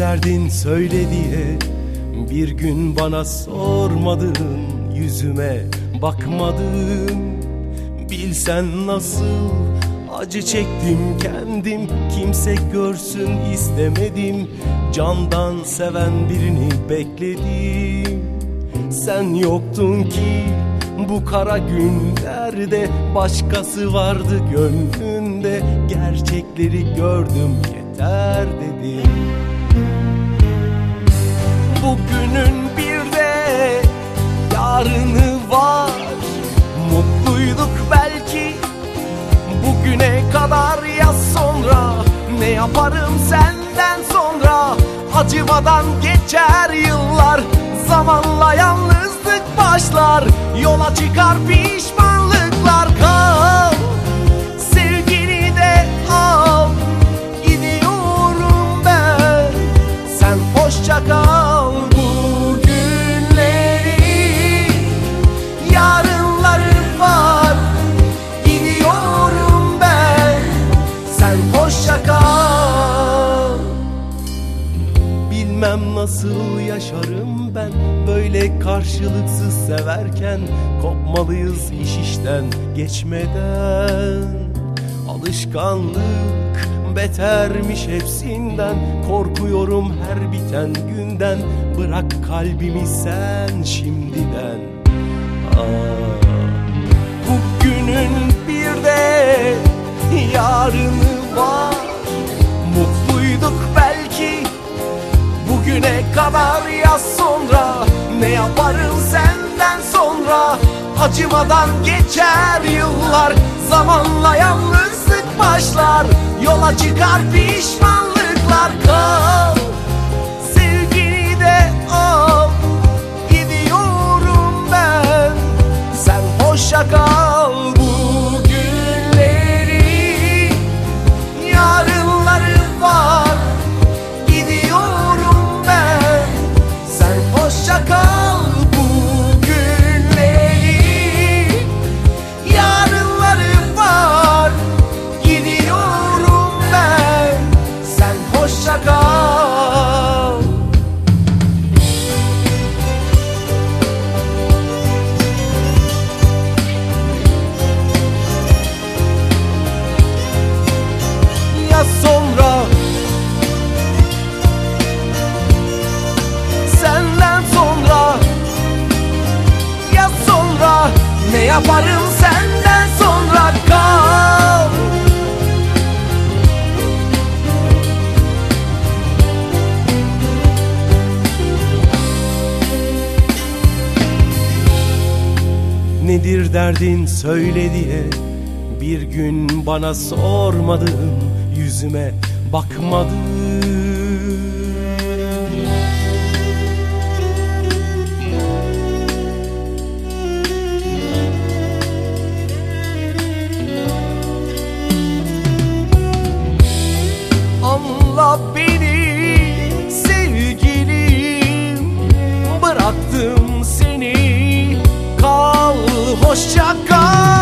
derdin söyle diye Bir gün bana sormadın Yüzüme bakmadın. Bilsen nasıl acı çektim kendim Kimse görsün istemedim. Candan seven birini bekledim. Sen yoktun ki bu kara günlerde Başkası vardı gönlünde. Gerçekleri gördüm yeter dedim Bugünün bir de yarını var. Mutluyduk belki bugüne kadar. Ya sonra Ne yaparım senden sonra? Acımadan geçer yıllar Zamanla yalnızlık başlar. Yola çıkar pişmanlıklar hoşça kal. Bilmem nasıl yaşarım ben Böyle karşılıksız severken Kopmalıyız iş işten geçmeden. Alışkanlık betermiş hepsinden Korkuyorum her biten günden. Bırak kalbimi sen şimdiden. Aa, Bugünün bir de yarını var. Mutluyduk belki Bugüne kadar ya sonra Ne yaparım senden sonra? Acımadan geçer yıllar Zamanla yalnızlık başlar. Yola çıkar pişmanlıklar. Kal yaparım senden sonra kal. Nedir derdin söyle diye Bir gün bana sormadın Yüzüme bakmadın Anla beni sevgilim. Bıraktım seni. Kal hoşça kal